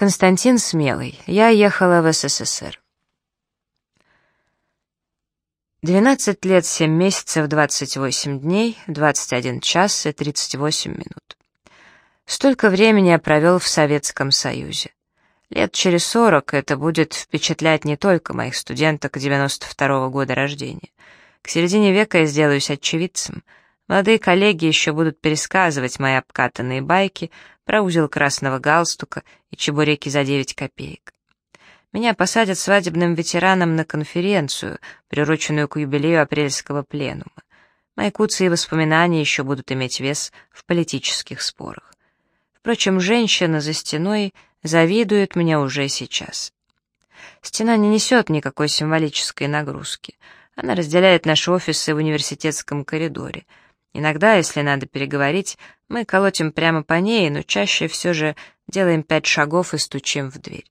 Константин Смелый. Я ехала в СССР. 12 лет 7 месяцев 28 дней, 21 час и 38 минут. Столько времени я провел в Советском Союзе. Лет через 40 это будет впечатлять не только моих студенток 92 -го года рождения. К середине века я сделаюсь очевидцем. Молодые коллеги еще будут пересказывать мои обкатанные байки про узел красного галстука и чебуреки за 9 копеек. Меня посадят свадебным ветераном на конференцию, приуроченную к юбилею апрельского пленума. Мои куцы и воспоминания еще будут иметь вес в политических спорах. Впрочем, женщина за стеной завидует мне уже сейчас. Стена не несет никакой символической нагрузки. Она разделяет наши офисы в университетском коридоре — Иногда, если надо переговорить, мы колотим прямо по ней, но чаще все же делаем пять шагов и стучим в дверь.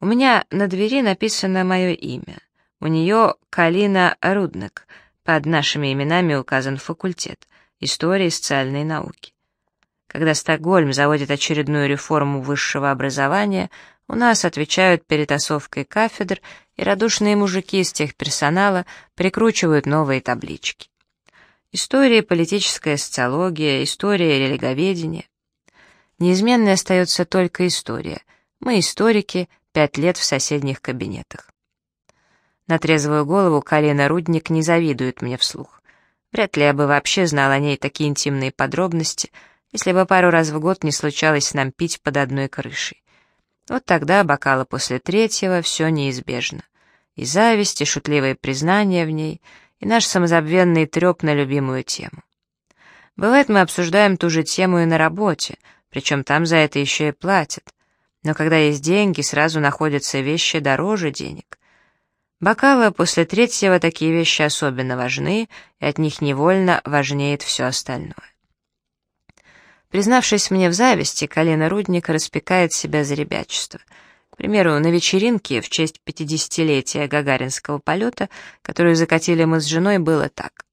У меня на двери написано мое имя. У нее Калина Рудник. Под нашими именами указан факультет истории и социальной науки. Когда Стокгольм заводит очередную реформу высшего образования, у нас отвечают перетасовкой кафедр, и радушные мужики из техперсонала прикручивают новые таблички. История, политическая социология, история религоведения. Неизменной остается только история. Мы, историки, пять лет в соседних кабинетах. На трезвую голову Калина Рудник не завидует мне вслух. Вряд ли я бы вообще знал о ней такие интимные подробности, если бы пару раз в год не случалось нам пить под одной крышей. Вот тогда бокала после третьего все неизбежно. И зависть, и шутливые признания в ней — и наш самозабвенный треп на любимую тему. Бывает, мы обсуждаем ту же тему и на работе, причем там за это еще и платят. Но когда есть деньги, сразу находятся вещи дороже денег. Бокалы после третьего такие вещи особенно важны, и от них невольно важнеет все остальное. Признавшись мне в зависти, Калина Рудник распекает себя за ребячество — примеру, на вечеринке в честь 50-летия гагаринского полета, которую закатили мы с женой, было так.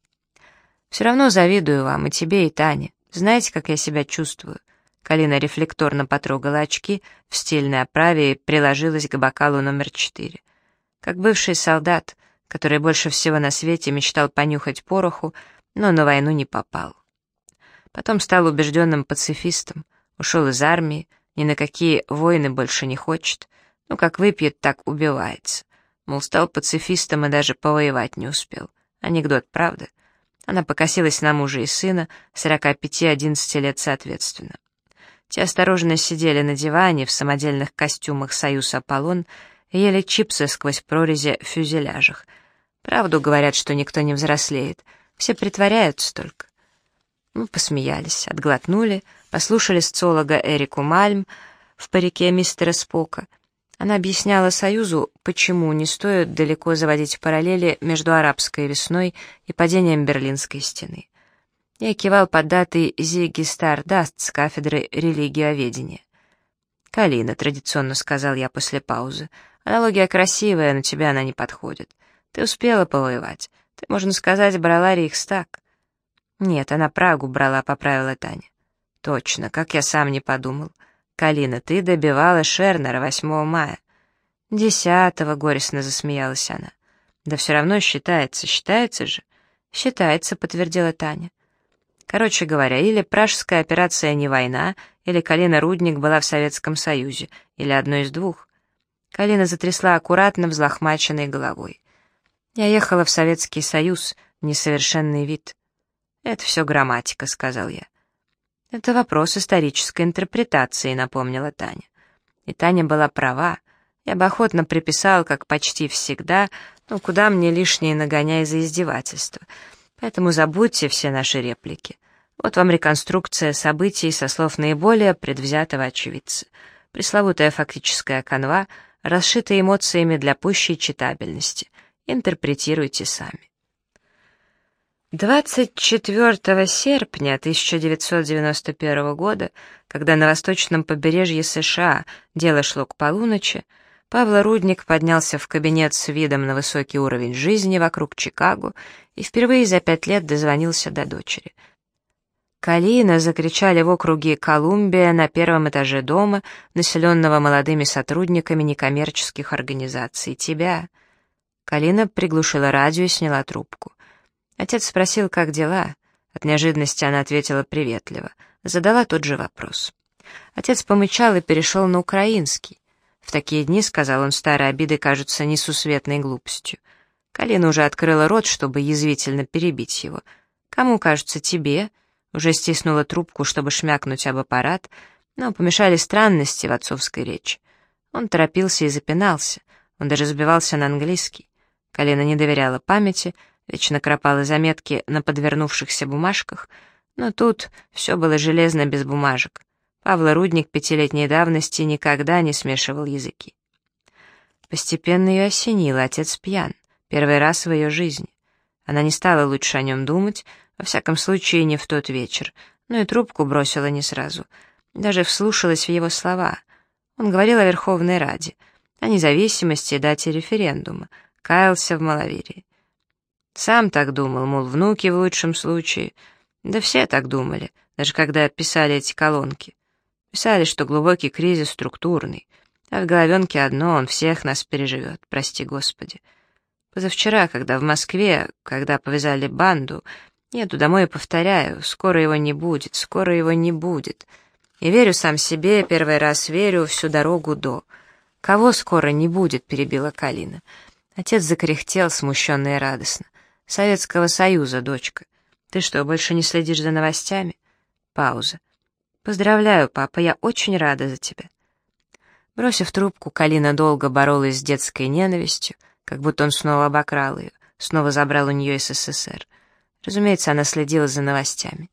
«Все равно завидую вам, и тебе, и Тане. Знаете, как я себя чувствую?» Калина рефлекторно потрогала очки в стильной оправе и приложилась к бокалу номер четыре. Как бывший солдат, который больше всего на свете мечтал понюхать пороху, но на войну не попал. Потом стал убежденным пацифистом, ушел из армии, ни на какие войны больше не хочет, ну, как выпьет, так убивается. Мол, стал пацифистом и даже повоевать не успел. Анекдот, правда? Она покосилась на мужа и сына, 45-11 лет соответственно. Те осторожно сидели на диване в самодельных костюмах «Союз Аполлон» и ели чипсы сквозь прорези в фюзеляжах. Правду говорят, что никто не взрослеет. Все притворяются только. Мы посмеялись, отглотнули, послушали социолога Эрику Мальм в парике мистера Спока — она объясняла Союзу, почему не стоит далеко заводить параллели между арабской весной и падением Берлинской стены. Я кивал под датой Зиги Стардаст с кафедры религиоведения. «Калина», — традиционно сказал я после паузы, — «аналогия красивая, но тебе она не подходит. Ты успела повоевать. Ты, можно сказать, брала Рейхстаг». «Нет, она Прагу брала», — поправила Таня. «Точно, как я сам не подумал». «Калина, ты добивала Шернера 8 мая». «Десятого», — горестно засмеялась она. «Да все равно считается, считается же». «Считается», — подтвердила Таня. Короче говоря, или пражская операция не война, или Калина Рудник была в Советском Союзе, или одно из двух. Калина затрясла аккуратно взлохмаченной головой. Я ехала в Советский Союз, несовершенный вид. «Это все грамматика», — сказал я. «Это вопрос исторической интерпретации», — напомнила Таня. И Таня была права. Я бы охотно приписал, как почти всегда, ну куда мне лишнее нагоняй за издевательство. Поэтому забудьте все наши реплики. Вот вам реконструкция событий со слов наиболее предвзятого очевидца. Пресловутая фактическая канва, расшитая эмоциями для пущей читабельности. Интерпретируйте сами. 24 серпня 1991 года, когда на восточном побережье США дело шло к полуночи, Павла Рудник поднялся в кабинет с видом на высокий уровень жизни вокруг Чикаго и впервые за пять лет дозвонился до дочери. «Калина!» — закричали в округе Колумбия на первом этаже дома, населенного молодыми сотрудниками некоммерческих организаций. «Тебя!» Калина приглушила радио и сняла трубку. Отец спросил, как дела. От неожиданности она ответила приветливо. Задала тот же вопрос. Отец помычал и перешел на украинский. В такие дни, сказал он, старые обиды кажутся несусветной глупостью. Калина уже открыла рот, чтобы язвительно перебить его. «Кому кажется, тебе?» Уже стиснула трубку, чтобы шмякнуть об аппарат, но помешали странности в отцовской речи. Он торопился и запинался, он даже сбивался на английский. Колено не доверяла памяти, вечно кропала заметки на подвернувшихся бумажках, но тут все было железно без бумажек. Павла Рудник пятилетней давности никогда не смешивал языки. Постепенно ее осенило, отец пьян, первый раз в ее жизни. Она не стала лучше о нем думать, во всяком случае, не в тот вечер, но и трубку бросила не сразу. Даже вслушалась в его слова. Он говорил о Верховной Раде, о независимости и дате референдума, каялся в маловерии. Сам так думал, мол, внуки в лучшем случае. Да все так думали, даже когда писали эти колонки. Писали, что глубокий кризис структурный, а в головенке одно, он всех нас переживет, прости господи. Позавчера, когда в Москве, когда повязали банду, Еду домой и повторяю, скоро его не будет, скоро его не будет. И верю сам себе, первый раз верю всю дорогу до. «Кого скоро не будет?» — перебила Калина. Отец закряхтел, смущенно и радостно. «Советского Союза, дочка. Ты что, больше не следишь за новостями?» Пауза. «Поздравляю, папа, я очень рада за тебя». Бросив трубку, Калина долго боролась с детской ненавистью, как будто он снова обокрал ее, снова забрал у нее СССР. Разумеется, она следила за новостями.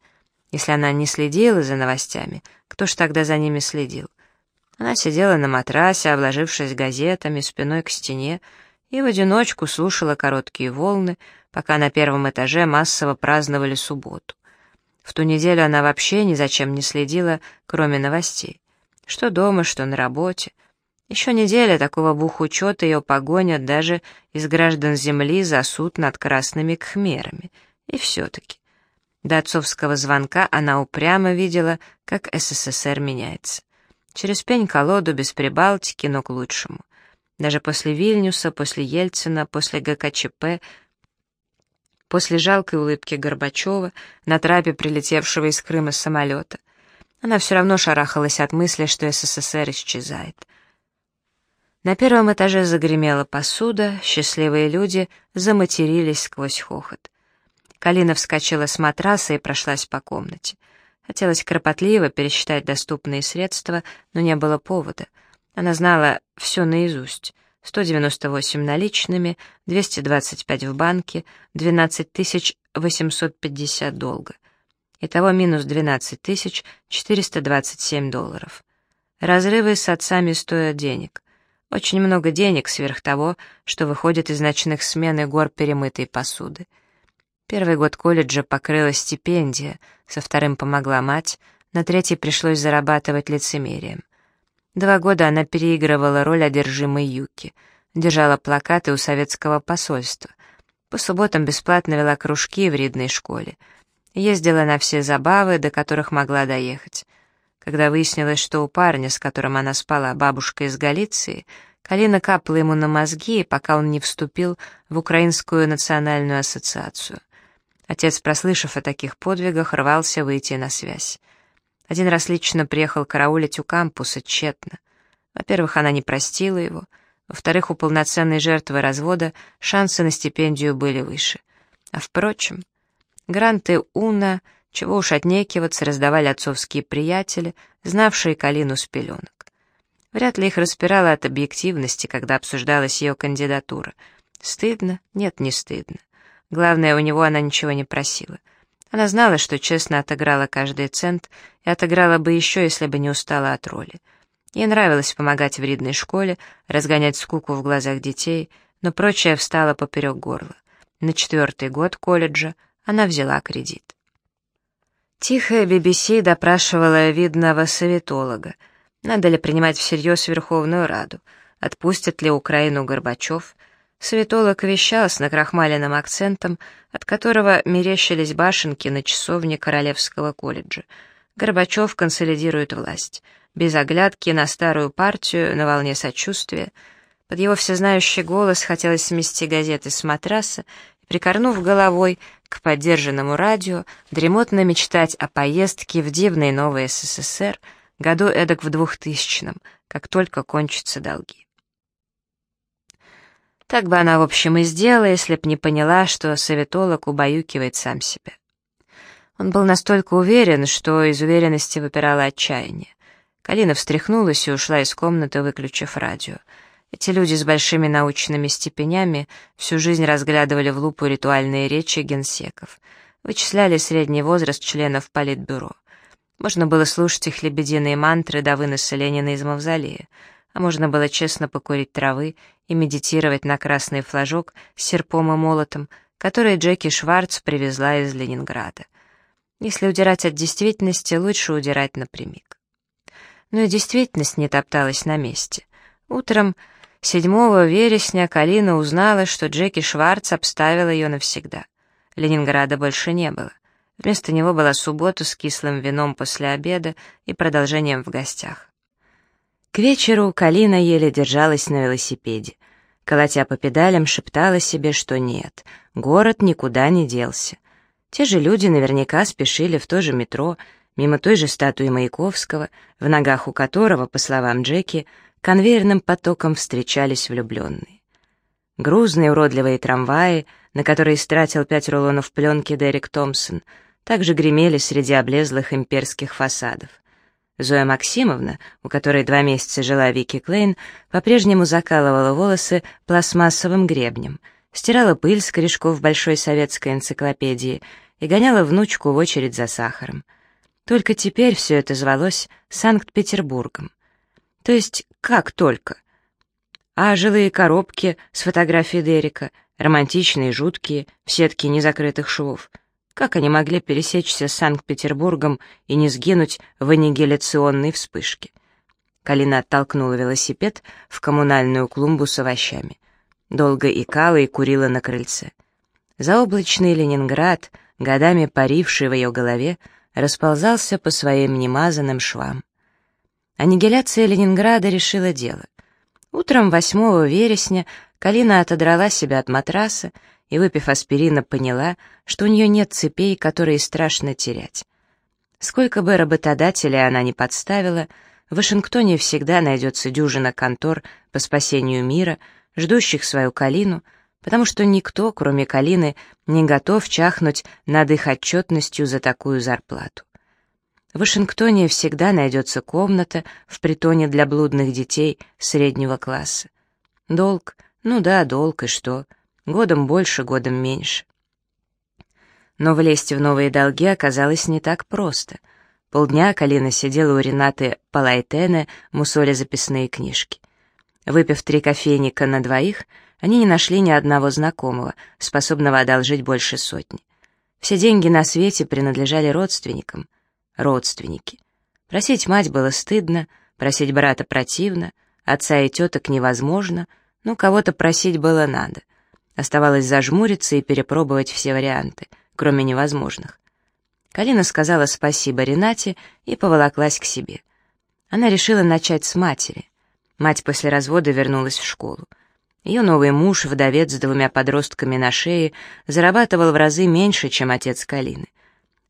Если она не следила за новостями, кто ж тогда за ними следил? Она сидела на матрасе, обложившись газетами, спиной к стене, и в одиночку слушала короткие волны, пока на первом этаже массово праздновали субботу. В ту неделю она вообще ни за чем не следила, кроме новостей. Что дома, что на работе. Еще неделя такого бухучета ее погонят даже из граждан Земли за суд над красными кхмерами — и все-таки. До отцовского звонка она упрямо видела, как СССР меняется. Через пень-колоду, без Прибалтики, но к лучшему. Даже после Вильнюса, после Ельцина, после ГКЧП, после жалкой улыбки Горбачева на трапе прилетевшего из Крыма самолета, она все равно шарахалась от мысли, что СССР исчезает. На первом этаже загремела посуда, счастливые люди заматерились сквозь хохот. Калина вскочила с матраса и прошлась по комнате. Хотелось кропотливо пересчитать доступные средства, но не было повода. Она знала все наизусть. 198 наличными, 225 в банке, 12 850 долга. Итого минус 12 427 долларов. Разрывы с отцами стоят денег. Очень много денег сверх того, что выходит из ночных смен и гор перемытой посуды. Первый год колледжа покрыла стипендия, со вторым помогла мать, на третий пришлось зарабатывать лицемерием. Два года она переигрывала роль одержимой Юки, держала плакаты у советского посольства, по субботам бесплатно вела кружки в ридной школе, ездила на все забавы, до которых могла доехать. Когда выяснилось, что у парня, с которым она спала, бабушка из Галиции, Калина капала ему на мозги, пока он не вступил в Украинскую национальную ассоциацию. Отец, прослышав о таких подвигах, рвался выйти на связь. Один раз лично приехал караулить у кампуса, тщетно. Во-первых, она не простила его. Во-вторых, у полноценной жертвы развода шансы на стипендию были выше. А впрочем, гранты Уна, чего уж отнекиваться, раздавали отцовские приятели, знавшие Калину с пеленок. Вряд ли их распирало от объективности, когда обсуждалась ее кандидатура. Стыдно? Нет, не стыдно. Главное, у него она ничего не просила. Она знала, что честно отыграла каждый цент и отыграла бы еще, если бы не устала от роли. Ей нравилось помогать в ридной школе, разгонять скуку в глазах детей, но прочее встало поперек горла. На четвертый год колледжа она взяла кредит. Тихая BBC допрашивала видного советолога. Надо ли принимать всерьез Верховную Раду? Отпустит ли Украину Горбачев? Светолог вещал с накрахмаленным акцентом, от которого мерещились башенки на часовне Королевского колледжа. Горбачев консолидирует власть. Без оглядки на старую партию, на волне сочувствия. Под его всезнающий голос хотелось смести газеты с матраса и, прикорнув головой к поддержанному радио, дремотно мечтать о поездке в дивный новый СССР, году эдак в двухтысячном, как только кончатся долги. Так бы она, в общем, и сделала, если б не поняла, что советолог убаюкивает сам себя. Он был настолько уверен, что из уверенности выпирало отчаяние. Калина встряхнулась и ушла из комнаты, выключив радио. Эти люди с большими научными степенями всю жизнь разглядывали в лупу ритуальные речи генсеков, вычисляли средний возраст членов политбюро. Можно было слушать их лебединые мантры до выноса Ленина из мавзолея, а можно было честно покурить травы и медитировать на красный флажок с серпом и молотом, который Джеки Шварц привезла из Ленинграда. Если удирать от действительности, лучше удирать напрямик. Но и действительность не топталась на месте. Утром 7 вересня Калина узнала, что Джеки Шварц обставил ее навсегда. Ленинграда больше не было. Вместо него была суббота с кислым вином после обеда и продолжением в гостях. К вечеру Калина еле держалась на велосипеде. Колотя по педалям, шептала себе, что нет, город никуда не делся. Те же люди наверняка спешили в то же метро, мимо той же статуи Маяковского, в ногах у которого, по словам Джеки, конвейерным потоком встречались влюбленные. Грузные уродливые трамваи, на которые стратил пять рулонов пленки Дерек Томпсон, также гремели среди облезлых имперских фасадов. Зоя Максимовна, у которой два месяца жила Вики Клейн, по-прежнему закалывала волосы пластмассовым гребнем, стирала пыль с корешков большой советской энциклопедии и гоняла внучку в очередь за сахаром. Только теперь все это звалось Санкт-Петербургом. То есть как только? А жилые коробки с фотографией Дерека, романтичные, жуткие, в сетке незакрытых швов — как они могли пересечься с Санкт-Петербургом и не сгинуть в аннигиляционной вспышке? Калина оттолкнула велосипед в коммунальную клумбу с овощами. Долго икала и курила на крыльце. Заоблачный Ленинград, годами паривший в ее голове, расползался по своим немазанным швам. Аннигиляция Ленинграда решила дело. Утром 8 вересня Калина отодрала себя от матраса и, выпив аспирина, поняла, что у нее нет цепей, которые страшно терять. Сколько бы работодателей она ни подставила, в Вашингтоне всегда найдется дюжина контор по спасению мира, ждущих свою Калину, потому что никто, кроме Калины, не готов чахнуть над их отчетностью за такую зарплату. В Вашингтоне всегда найдется комната в притоне для блудных детей среднего класса. Долг, ну да, долг, и что — Годом больше, годом меньше. Но влезть в новые долги оказалось не так просто. Полдня Калина сидела у Ренаты Палайтене, мусоля записные книжки. Выпив три кофейника на двоих, они не нашли ни одного знакомого, способного одолжить больше сотни. Все деньги на свете принадлежали родственникам. Родственники. Просить мать было стыдно, просить брата противно, отца и теток невозможно, но кого-то просить было надо. Оставалось зажмуриться и перепробовать все варианты, кроме невозможных. Калина сказала спасибо Ренате и поволоклась к себе. Она решила начать с матери. Мать после развода вернулась в школу. Ее новый муж, вдовец с двумя подростками на шее, зарабатывал в разы меньше, чем отец Калины.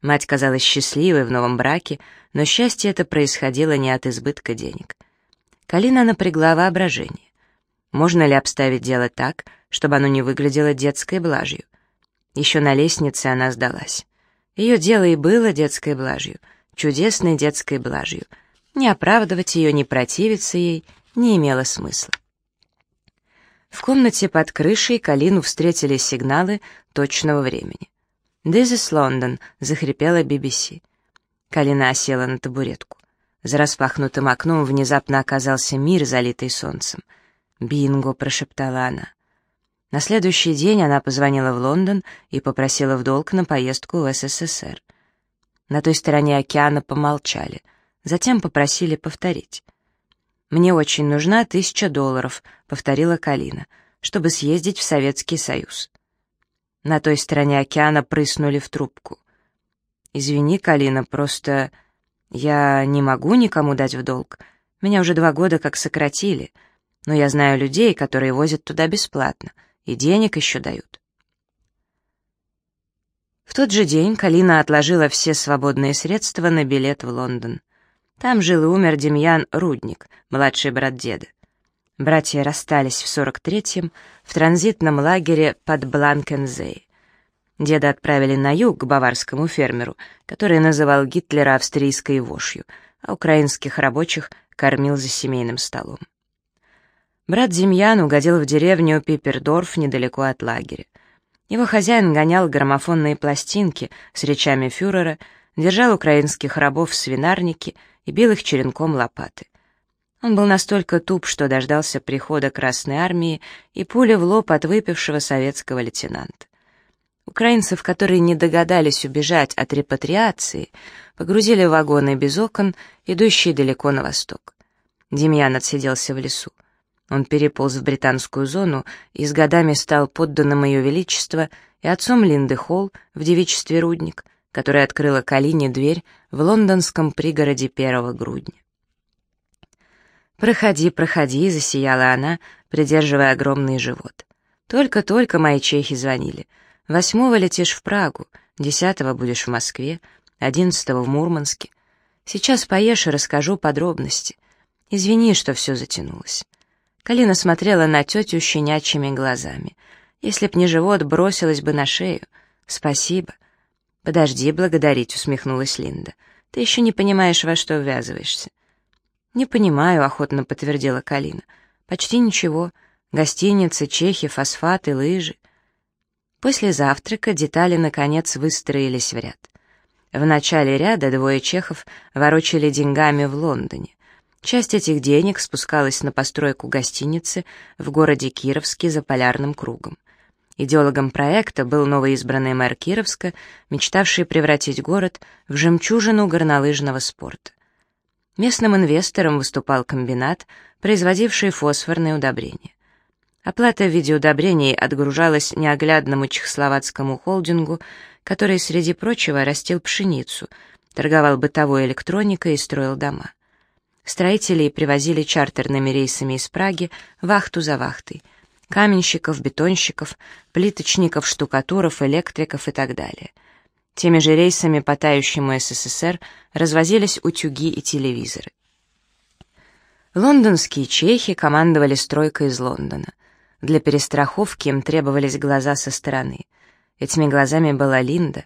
Мать казалась счастливой в новом браке, но счастье это происходило не от избытка денег. Калина напрягла воображение. Можно ли обставить дело так, чтобы оно не выглядело детской блажью? Еще на лестнице она сдалась. Ее дело и было детской блажью, чудесной детской блажью. Не оправдывать ее, не противиться ей не имело смысла. В комнате под крышей Калину встретили сигналы точного времени. «This is London», — захрипела BBC. Калина осела на табуретку. За распахнутым окном внезапно оказался мир, залитый солнцем — «Бинго!» — прошептала она. На следующий день она позвонила в Лондон и попросила в долг на поездку в СССР. На той стороне океана помолчали, затем попросили повторить. «Мне очень нужна тысяча долларов», — повторила Калина. чтобы съездить в Советский Союз. На той стороне океана прыснули в трубку. «Извини, Калина, просто я не могу никому дать в долг. Меня уже два года как сократили, но я знаю людей, которые возят туда бесплатно, и денег еще дают». В тот же день Калина отложила все свободные средства на билет в Лондон. Там жил и умер Демьян Рудник, младший брат деда. Братья расстались в 43-м в транзитном лагере под Бланкензей. Деда отправили на юг к баварскому фермеру, который называл Гитлера австрийской вошью, а украинских рабочих кормил за семейным столом. Брат Демьян угодил в деревню Пипердорф недалеко от лагеря. Его хозяин гонял граммофонные пластинки с речами фюрера, держал украинских рабов в свинарнике и бил их черенком лопаты. Он был настолько туп, что дождался прихода Красной Армии и пули в лоб от выпившего советского лейтенанта. Украинцев, которые не догадались убежать от репатриации, погрузили в вагоны без окон, идущие далеко на восток. Демьян отсиделся в лесу. Он переполз в британскую зону и с годами стал подданным Ее Величества и отцом Линды Холл в девичестве Рудник, которая открыла Калине дверь в лондонском пригороде первого грудня. «Проходи, проходи», — засияла она, придерживая огромный живот. «Только-только мои чехи звонили. Восьмого летишь в Прагу, десятого будешь в Москве, одиннадцатого в Мурманске. Сейчас поешь и расскажу подробности. Извини, что все затянулось». Калина смотрела на тетю щенячьими глазами. Если б не живот, бросилась бы на шею. «Спасибо». «Подожди благодарить», — усмехнулась Линда. «Ты еще не понимаешь, во что ввязываешься». «Не понимаю», — охотно подтвердила Калина. «Почти ничего. Гостиницы, чехи, фосфаты, лыжи». После завтрака детали, наконец, выстроились в ряд. В начале ряда двое чехов ворочали деньгами в Лондоне. Часть этих денег спускалась на постройку гостиницы в городе Кировске за полярным кругом. Идеологом проекта был новоизбранный мэр Кировска, мечтавший превратить город в жемчужину горнолыжного спорта. Местным инвестором выступал комбинат, производивший фосфорные удобрения. Оплата в виде удобрений отгружалась неоглядному чехословацкому холдингу, который, среди прочего, растил пшеницу, торговал бытовой электроникой и строил дома. Строителей привозили чартерными рейсами из Праги вахту за вахтой. Каменщиков, бетонщиков, плиточников, штукатуров, электриков и так далее. Теми же рейсами по тающему СССР развозились утюги и телевизоры. Лондонские чехи командовали стройкой из Лондона. Для перестраховки им требовались глаза со стороны. Этими глазами была Линда.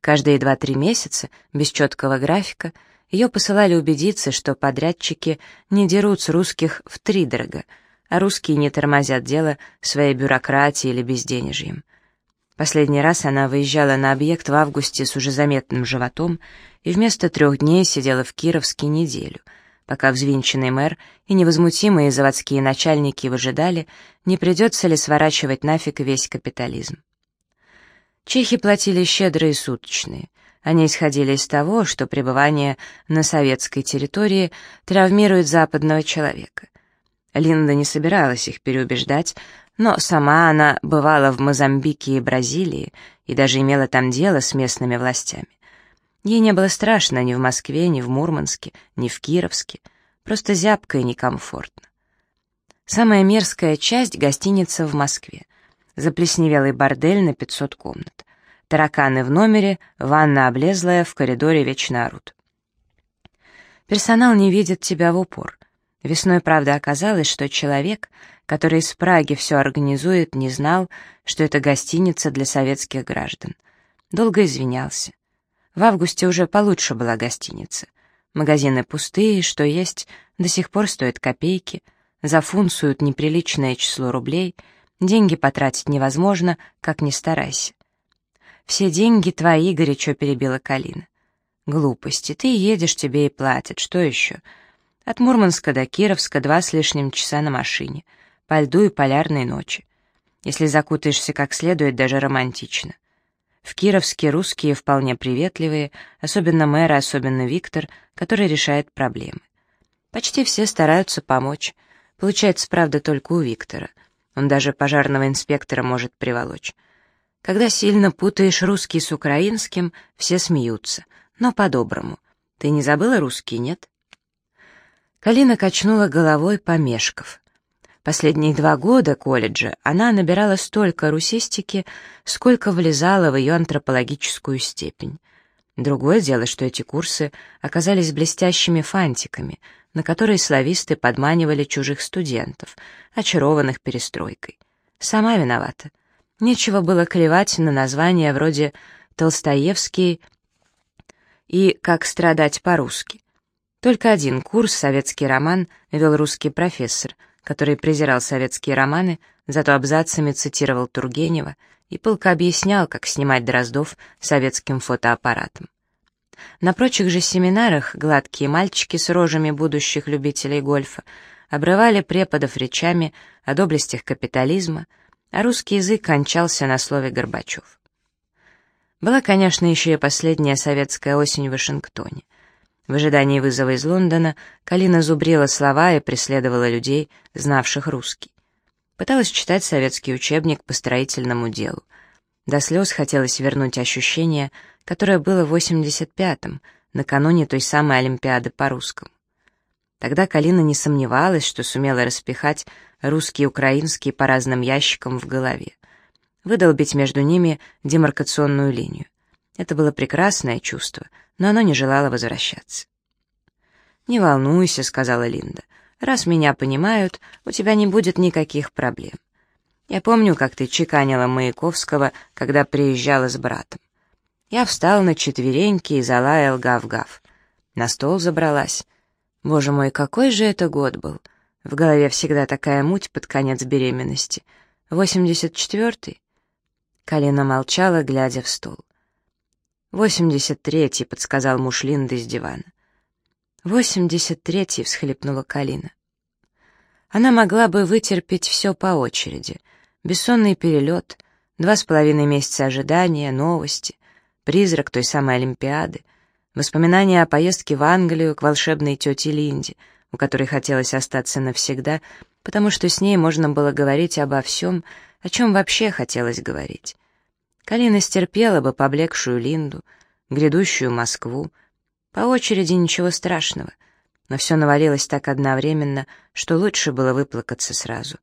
Каждые два-три месяца, без четкого графика, ее посылали убедиться, что подрядчики не дерут с русских втридорога, а русские не тормозят дело своей бюрократией или безденежьем. Последний раз она выезжала на объект в августе с уже заметным животом и вместо трех дней сидела в Кировске неделю, пока взвинченный мэр и невозмутимые заводские начальники выжидали, не придется ли сворачивать нафиг весь капитализм. Чехи платили щедрые суточные — они исходили из того, что пребывание на советской территории травмирует западного человека. Линда не собиралась их переубеждать, но сама она бывала в Мозамбике и Бразилии и даже имела там дело с местными властями. Ей не было страшно ни в Москве, ни в Мурманске, ни в Кировске, просто зябко и некомфортно. Самая мерзкая часть — гостиница в Москве. Заплесневелый бордель на 500 комнат. Тараканы в номере, ванна облезлая, в коридоре вечно орут. Персонал не видит тебя в упор. Весной, правда, оказалось, что человек, который из Праги все организует, не знал, что это гостиница для советских граждан. Долго извинялся. В августе уже получше была гостиница. Магазины пустые, что есть, до сих пор стоят копейки, за фунт суют неприличное число рублей, деньги потратить невозможно, как ни старайся. «Все деньги твои», — горячо перебила Калина. «Глупости. Ты едешь, тебе и платят. Что еще?» От Мурманска до Кировска два с лишним часа на машине. По льду и полярной ночи. Если закутаешься как следует, даже романтично. В Кировске русские вполне приветливые, особенно мэр, особенно Виктор, который решает проблемы. Почти все стараются помочь. Получается, правда, только у Виктора. Он даже пожарного инспектора может приволочь. Когда сильно путаешь русский с украинским, все смеются, но по-доброму. Ты не забыла русский, нет? Калина качнула головой, помешков. Последние два года колледжа она набирала столько русистики, сколько влезала в ее антропологическую степень. Другое дело, что эти курсы оказались блестящими фантиками, на которые слависты подманивали чужих студентов, очарованных перестройкой. Сама виновата. Нечего было клевать на названия вроде «Толстоевский» и «Как страдать по-русски». Только один курс «Советский роман» вел русский профессор, который презирал советские романы, зато абзацами цитировал Тургенева и пылко объяснял, как снимать Дроздов советским фотоаппаратом. На прочих же семинарах гладкие мальчики с рожами будущих любителей гольфа обрывали преподов речами о доблестях капитализма, а русский язык кончался на слове Горбачев. Была, конечно, еще и последняя советская осень в Вашингтоне. В ожидании вызова из Лондона Калина зубрила слова и преследовала людей, знавших русский. Пыталась читать советский учебник по строительному делу. До слез хотелось вернуть ощущение, которое было в 85-м, накануне той самой Олимпиады по русскому. Тогда Калина не сомневалась, что сумела распихать русский и украинский по разным ящикам в голове. Выдолбить между ними демаркационную линию. Это было прекрасное чувство, но оно не желало возвращаться. «Не волнуйся», — сказала Линда. «Раз меня понимают, у тебя не будет никаких проблем. Я помню, как ты чеканила Маяковского, когда приезжала с братом. Я встал на четвереньки и залаял гав-гав. На стол забралась. Боже мой, какой же это год был! В голове всегда такая муть под конец беременности. Восемьдесят четвертый? Калина молчала, глядя в стол. «Восемьдесят третий», — подсказал муж Линды с дивана. «Восемьдесят третий», — всхлипнула Калина. Она могла бы вытерпеть все по очереди. Бессонный перелет, два с половиной месяца ожидания, новости, призрак той самой Олимпиады, воспоминания о поездке в Англию к волшебной тете Линде — у которой хотелось остаться навсегда, потому что с ней можно было говорить обо всем, о чем вообще хотелось говорить. Калина стерпела бы поблекшую Линду, грядущую Москву. По очереди ничего страшного, но все навалилось так одновременно, что лучше было выплакаться сразу.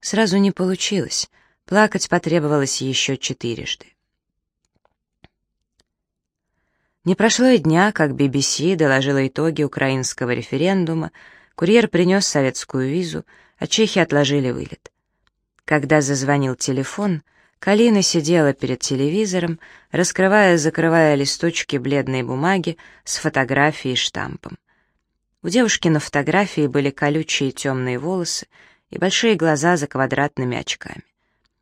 Сразу не получилось, плакать потребовалось еще четырежды. Не прошло и дня, как BBC доложила итоги украинского референдума, курьер принес советскую визу, а чехи отложили вылет. Когда зазвонил телефон, Калина сидела перед телевизором, раскрывая и закрывая листочки бледной бумаги с фотографией и штампом. У девушки на фотографии были колючие темные волосы и большие глаза за квадратными очками.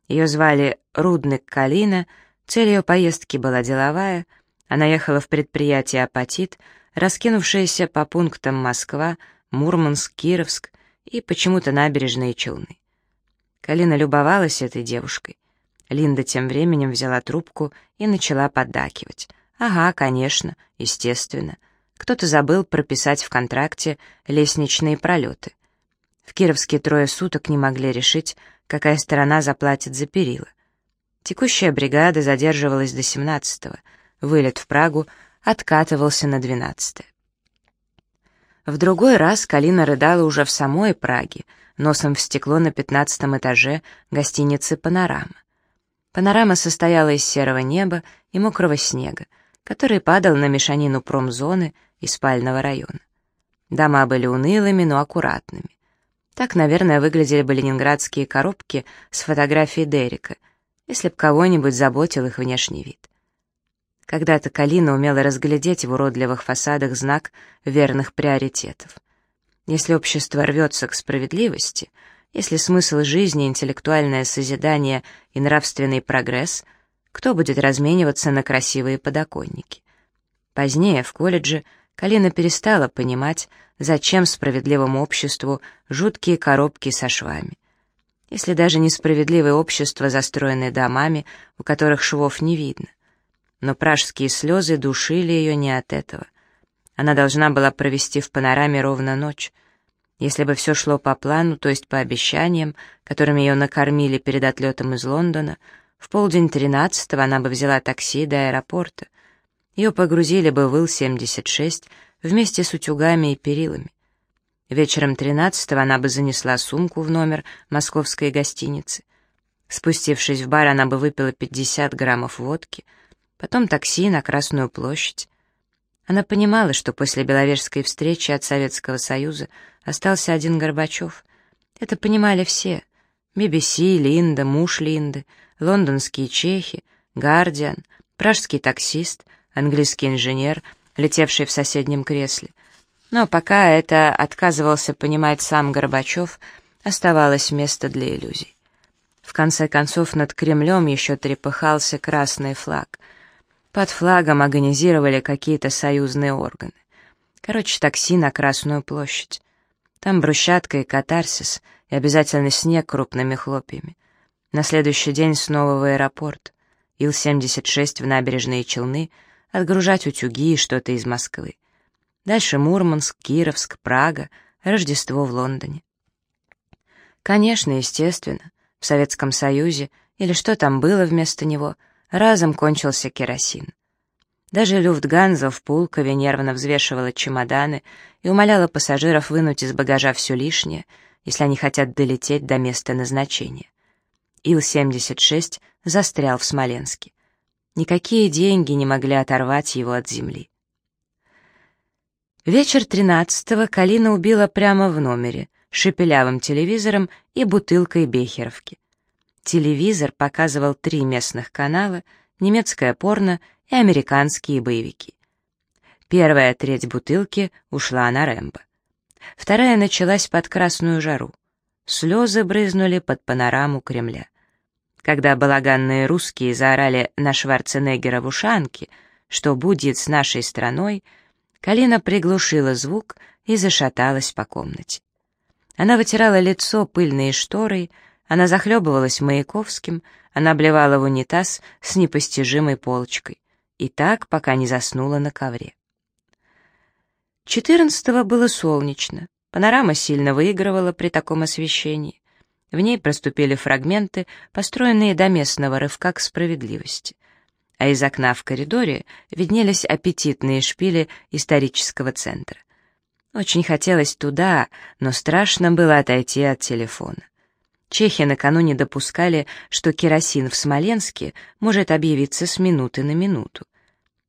Ее звали Рудник Калина, цель ее поездки была деловая — она ехала в предприятие «Апатит», раскинувшееся по пунктам Москва, Мурманск, Кировск и почему-то набережные Челны. Калина любовалась этой девушкой. Линда тем временем взяла трубку и начала поддакивать. «Ага, конечно, естественно. Кто-то забыл прописать в контракте лестничные пролеты. В Кировске трое суток не могли решить, какая сторона заплатит за перила. Текущая бригада задерживалась до 17-го, вылет в Прагу откатывался на двенадцатое. В другой раз Калина рыдала уже в самой Праге, носом в стекло на пятнадцатом этаже гостиницы «Панорама». Панорама состояла из серого неба и мокрого снега, который падал на мешанину промзоны и спального района. Дома были унылыми, но аккуратными. Так, наверное, выглядели бы ленинградские коробки с фотографией Дерека, если б кого-нибудь заботил их внешний вид. Когда-то Калина умела разглядеть в уродливых фасадах знак верных приоритетов. Если общество рвется к справедливости, если смысл жизни — интеллектуальное созидание и нравственный прогресс, кто будет размениваться на красивые подоконники? Позднее, в колледже, Калина перестала понимать, зачем справедливому обществу жуткие коробки со швами. Если даже несправедливое общество застроено домами, у которых швов не видно но пражские слезы душили ее не от этого. Она должна была провести в панораме ровно ночь. Если бы все шло по плану, то есть по обещаниям, которыми ее накормили перед отлетом из Лондона, в полдень 13-го она бы взяла такси до аэропорта. Ее погрузили бы в Ил-76 вместе с утюгами и перилами. Вечером 13-го она бы занесла сумку в номер московской гостиницы. Спустившись в бар, она бы выпила 50 граммов водки, потом такси на Красную площадь. Она понимала, что после Беловежской встречи от Советского Союза остался один Горбачев. Это понимали все. BBC, Линда, муж Линды, лондонские чехи, Гардиан, пражский таксист, английский инженер, летевший в соседнем кресле. Но пока это отказывался понимать сам Горбачев, оставалось место для иллюзий. В конце концов, над Кремлем еще трепыхался красный флаг. Под флагом организировали какие-то союзные органы. Короче, такси на Красную площадь. Там брусчатка и катарсис, и обязательно снег крупными хлопьями. На следующий день снова в аэропорт. Ил-76 в набережные Челны, отгружать утюги и что-то из Москвы. Дальше Мурманск, Кировск, Прага, Рождество в Лондоне. Конечно, естественно, в Советском Союзе, или что там было вместо него, разом кончился керосин. Даже Люфтганза в Пулкове нервно взвешивала чемоданы и умоляла пассажиров вынуть из багажа все лишнее, если они хотят долететь до места назначения. Ил-76 застрял в Смоленске. Никакие деньги не могли оторвать его от земли. Вечер 13-го Калина убила прямо в номере, шепелявым телевизором и бутылкой бехеровки. Телевизор показывал три местных канала, немецкое порно и американские боевики. Первая треть бутылки ушла на Рэмбо. Вторая началась под красную жару. Слезы брызнули под панораму Кремля. Когда балаганные русские заорали на Шварценеггера в ушанке, что будет с нашей страной, Калина приглушила звук и зашаталась по комнате. Она вытирала лицо пыльной шторой, она захлебывалась Маяковским, она обливала в унитаз с непостижимой полочкой. И так, пока не заснула на ковре. Четырнадцатого было солнечно. Панорама сильно выигрывала при таком освещении. В ней проступили фрагменты, построенные до местного рывка к справедливости. А из окна в коридоре виднелись аппетитные шпили исторического центра. Очень хотелось туда, но страшно было отойти от телефона. Чехи накануне допускали, что керосин в Смоленске может объявиться с минуты на минуту.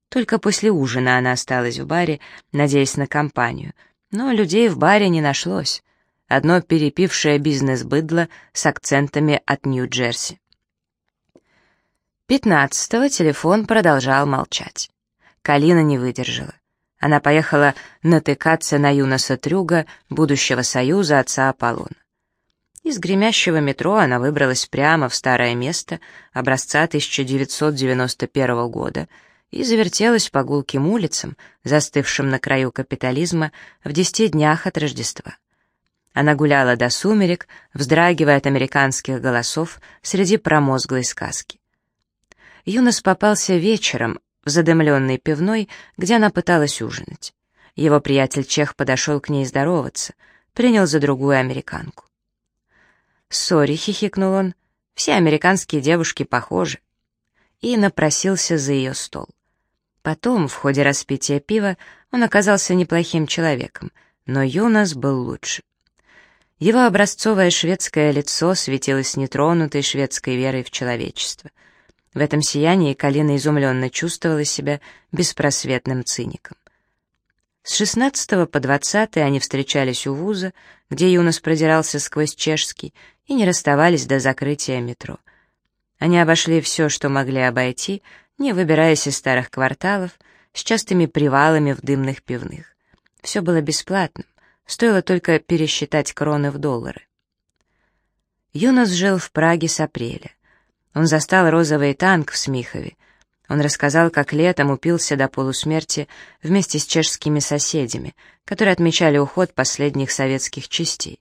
Только после ужина она осталась в баре, надеясь на компанию, но людей в баре не нашлось одно перепившее бизнес-быдло с акцентами от Нью-Джерси. Пятнадцатого телефон продолжал молчать. Калина не выдержала. Она поехала натыкаться на Юноса Трюга, будущего союза отца Аполлона. Из гремящего метро она выбралась прямо в старое место образца 1991 года и завертелась по гулким улицам, застывшим на краю капитализма, в десяти днях от Рождества. Она гуляла до сумерек, вздрагивая от американских голосов среди промозглой сказки. Юнос попался вечером в задымленной пивной, где она пыталась ужинать. Его приятель Чех подошел к ней здороваться, принял за другую американку. «Сори», — хихикнул он, — «все американские девушки похожи». И напросился за ее стол. Потом, в ходе распития пива, он оказался неплохим человеком, но Юнос был лучше. Его образцовое шведское лицо светилось нетронутой шведской верой в человечество. В этом сиянии Калина изумленно чувствовала себя беспросветным циником. С 16 по 20 они встречались у вуза, где Юнос продирался сквозь чешский, и не расставались до закрытия метро. Они обошли все, что могли обойти, не выбираясь из старых кварталов, с частыми привалами в дымных пивных. Все было бесплатным. Стоило только пересчитать кроны в доллары. Юнос жил в Праге с апреля. Он застал розовый танк в Смихове. Он рассказал, как летом упился до полусмерти вместе с чешскими соседями, которые отмечали уход последних советских частей.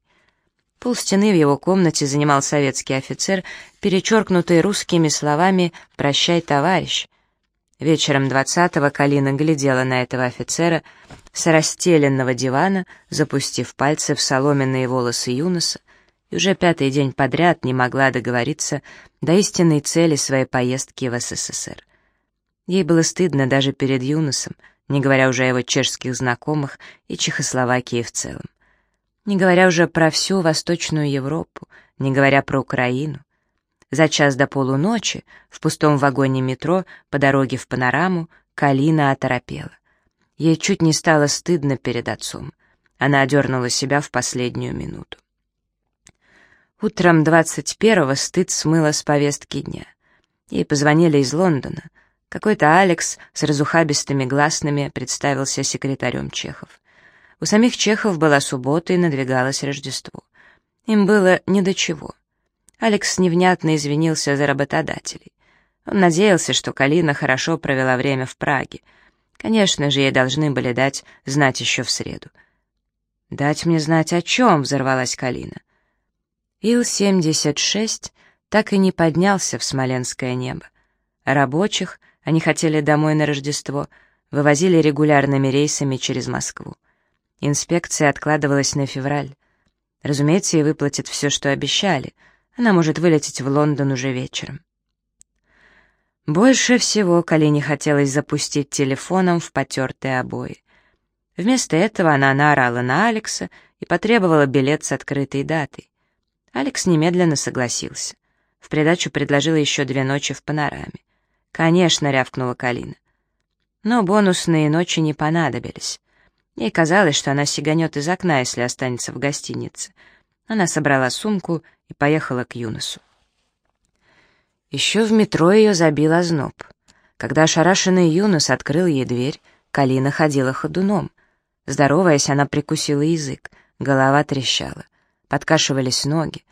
Пол стены в его комнате занимал советский офицер, перечеркнутый русскими словами «Прощай, товарищ». Вечером двадцатого Калина глядела на этого офицера с расстеленного дивана, запустив пальцы в соломенные волосы Юноса, и уже пятый день подряд не могла договориться до истинной цели своей поездки в СССР. Ей было стыдно даже перед Юносом, не говоря уже о его чешских знакомых и Чехословакии в целом. Не говоря уже про всю Восточную Европу, не говоря про Украину. За час до полуночи в пустом вагоне метро по дороге в панораму Калина оторопела. Ей чуть не стало стыдно перед отцом. Она одернула себя в последнюю минуту. Утром 21-го стыд смыло с повестки дня. Ей позвонили из Лондона. Какой-то Алекс с разухабистыми гласными представился секретарем Чехов. У самих Чехов была суббота и надвигалось Рождество. Им было ни до чего. Алекс невнятно извинился за работодателей. Он надеялся, что Калина хорошо провела время в Праге. Конечно же, ей должны были дать знать еще в среду. «Дать мне знать о чем?» — взорвалась Калина. Ил-76 так и не поднялся в смоленское небо. рабочих, они хотели домой на Рождество, вывозили регулярными рейсами через Москву. Инспекция откладывалась на февраль. Разумеется, ей выплатят все, что обещали — она может вылететь в Лондон уже вечером. Больше всего Калине хотелось запустить телефоном в потертые обои. Вместо этого она наорала на Алекса и потребовала билет с открытой датой. Алекс немедленно согласился. В придачу предложила еще две ночи в панораме. «Конечно», — рявкнула Калина. Но бонусные ночи не понадобились. Ей казалось, что она сиганет из окна, если останется в гостинице. Она собрала сумку и поехала к Юносу. Еще в метро ее забил озноб. Когда ошарашенный Юнос открыл ей дверь, Калина ходила ходуном. Здороваясь, она прикусила язык, голова трещала, подкашивались ноги.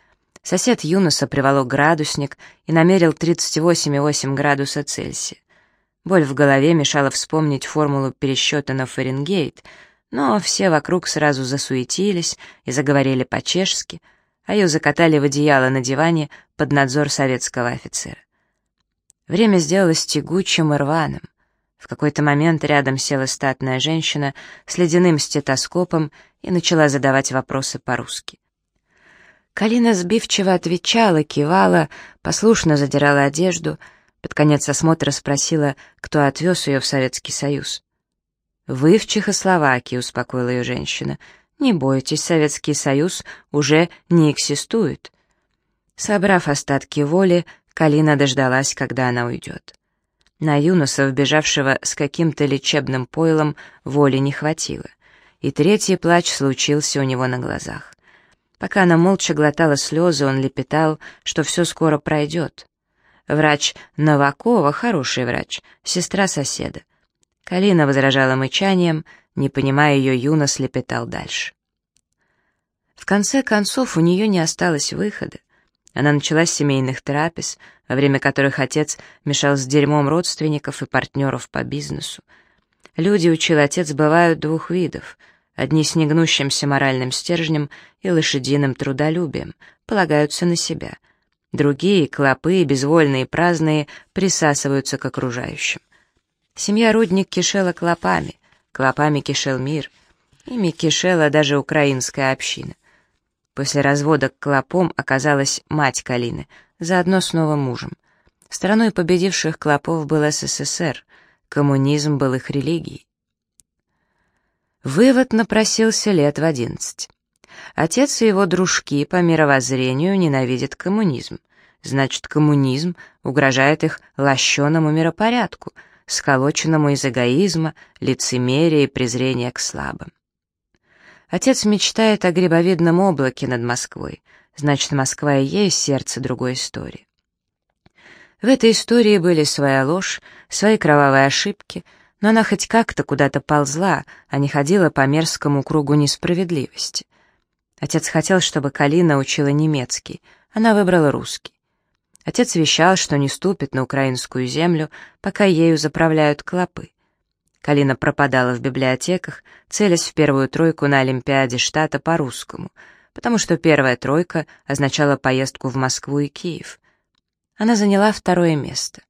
Сосед Юноса приволок градусник и намерил 38,8 градуса Цельсия. Боль в голове мешала вспомнить формулу пересчета на Фаренгейт, но все вокруг сразу засуетились и заговорили по-чешски — а ее закатали в одеяло на диване под надзор советского офицера. Время сделалось тягучим и рваным. В какой-то момент рядом села статная женщина с ледяным стетоскопом и начала задавать вопросы по-русски. Калина сбивчиво отвечала, кивала, послушно задирала одежду, под конец осмотра спросила, кто отвез ее в Советский Союз. «Вы в Чехословакии», — успокоила ее женщина, — не бойтесь, Советский Союз уже не эксистует. Собрав остатки воли, Калина дождалась, когда она уйдет. На Юноса, вбежавшего с каким-то лечебным пойлом, воли не хватило, и третий плач случился у него на глазах. Пока она молча глотала слезы, он лепетал, что все скоро пройдет. Врач Новакова, хороший врач, сестра соседа. Калина возражала мычанием, не понимая ее, Юнос лепетал дальше. В конце концов, у нее не осталось выхода. Она начала с семейных трапез, во время которых отец мешал с дерьмом родственников и партнеров по бизнесу. Люди, учил отец, бывают двух видов. Одни с негнущимся моральным стержнем и лошадиным трудолюбием, полагаются на себя. Другие, клопы, безвольные и праздные, присасываются к окружающим. Семья Рудник кишела клопами, Клопами кишел мир, ими кишела даже украинская община. После развода к клопам оказалась мать Калины, заодно с новым мужем. Страной победивших клопов был СССР, коммунизм был их религией. Вывод напросился лет в одиннадцать. Отец и его дружки по мировоззрению ненавидят коммунизм. Значит, коммунизм угрожает их лощеному миропорядку — сколоченному из эгоизма, лицемерия и презрения к слабым. Отец мечтает о грибовидном облаке над Москвой, значит, Москва и есть сердце другой истории. В этой истории были своя ложь, свои кровавые ошибки, но она хоть как-то куда-то ползла, а не ходила по мерзкому кругу несправедливости. Отец хотел, чтобы Калина учила немецкий, она выбрала русский. Отец вещал, что не ступит на украинскую землю, пока ею заправляют клопы. Калина пропадала в библиотеках, целясь в первую тройку на Олимпиаде штата по-русскому, потому что первая тройка означала поездку в Москву и Киев. Она заняла второе место.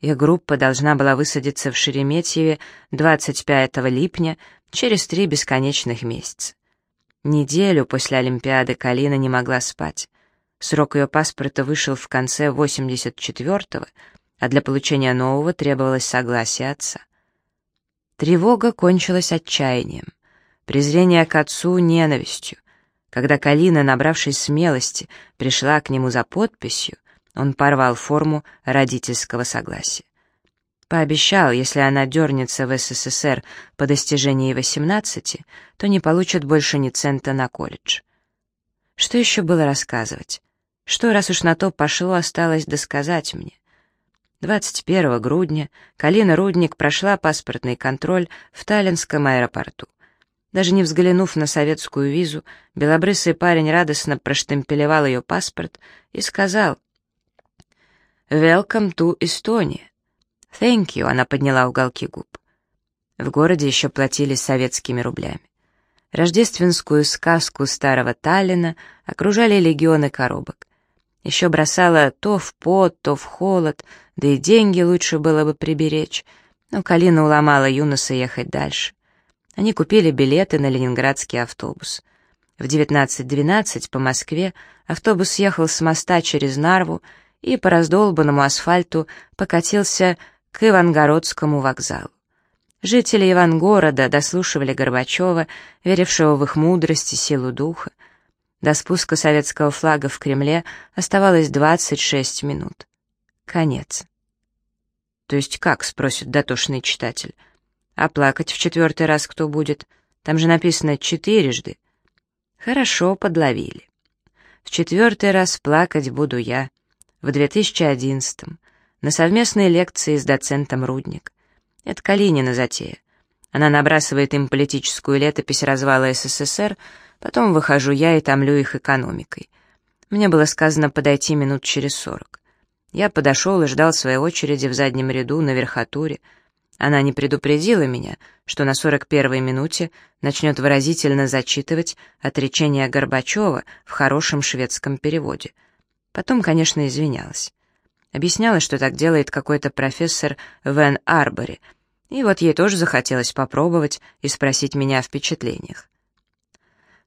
Их группа должна была высадиться в Шереметьеве 25 липня через три бесконечных месяца. Неделю после Олимпиады Калина не могла спать. Срок ее паспорта вышел в конце 84-го, а для получения нового требовалось согласие отца. Тревога кончилась отчаянием, презрение к отцу — ненавистью. Когда Калина, набравшись смелости, пришла к нему за подписью, он порвал форму родительского согласия. Пообещал, если она дернется в СССР по достижении 18, то не получит больше ни цента на колледж. Что еще было рассказывать? Что, раз уж на то пошло, осталось досказать мне? 21 грудня Калина Рудник прошла паспортный контроль в Таллинском аэропорту. Даже не взглянув на советскую визу, белобрысый парень радостно проштемпелевал ее паспорт и сказал «Welcome to Estonia». «Thank you», — она подняла уголки губ. В городе еще платили советскими рублями. Рождественскую сказку старого Таллина окружали легионы коробок. Еще бросала то в пот, то в холод, да и деньги лучше было бы приберечь. Но Калина уломала Юноса ехать дальше. Они купили билеты на ленинградский автобус. В 19.12 по Москве автобус ехал с моста через Нарву и по раздолбанному асфальту покатился к Ивангородскому вокзалу. Жители Ивангорода дослушивали Горбачева, верившего в их мудрость и силу духа. До спуска советского флага в Кремле оставалось 26 минут. Конец. «То есть как?» — спросит дотошный читатель. «А плакать в четвертый раз кто будет? Там же написано «четырежды». Хорошо, подловили. В четвертый раз плакать буду я в 2011-м, на совместной лекции с доцентом Рудник. Это Калинина затея. Она набрасывает им политическую летопись развала СССР, потом выхожу я и томлю их экономикой. Мне было сказано подойти минут через сорок. Я подошел и ждал своей очереди в заднем ряду на верхотуре. Она не предупредила меня, что на сорок первой минуте начнет выразительно зачитывать отречение Горбачева в хорошем шведском переводе — Потом, конечно, извинялась. Объясняла, что так делает какой-то профессор Вен Арбори, и вот ей тоже захотелось попробовать и спросить меня о впечатлениях.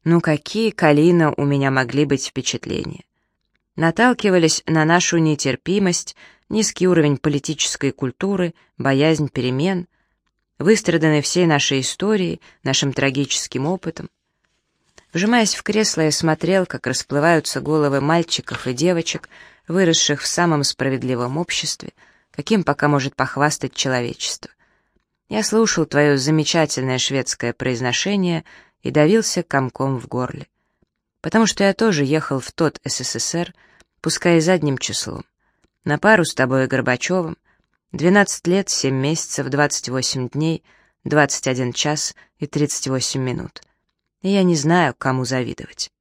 Ну какие, Калина, у меня могли быть впечатления? Наталкивались на нашу нетерпимость, низкий уровень политической культуры, боязнь перемен, выстраданный всей нашей историей, нашим трагическим опытом. Вжимаясь в кресло, я смотрел, как расплываются головы мальчиков и девочек, выросших в самом справедливом обществе, каким пока может похвастать человечество. Я слушал твое замечательное шведское произношение и давился комком в горле. Потому что я тоже ехал в тот СССР, пускай и задним числом, на пару с тобой и Горбачевым, 12 лет, 7 месяцев, 28 дней, 21 час и 38 минут я не знаю, кому завидовать.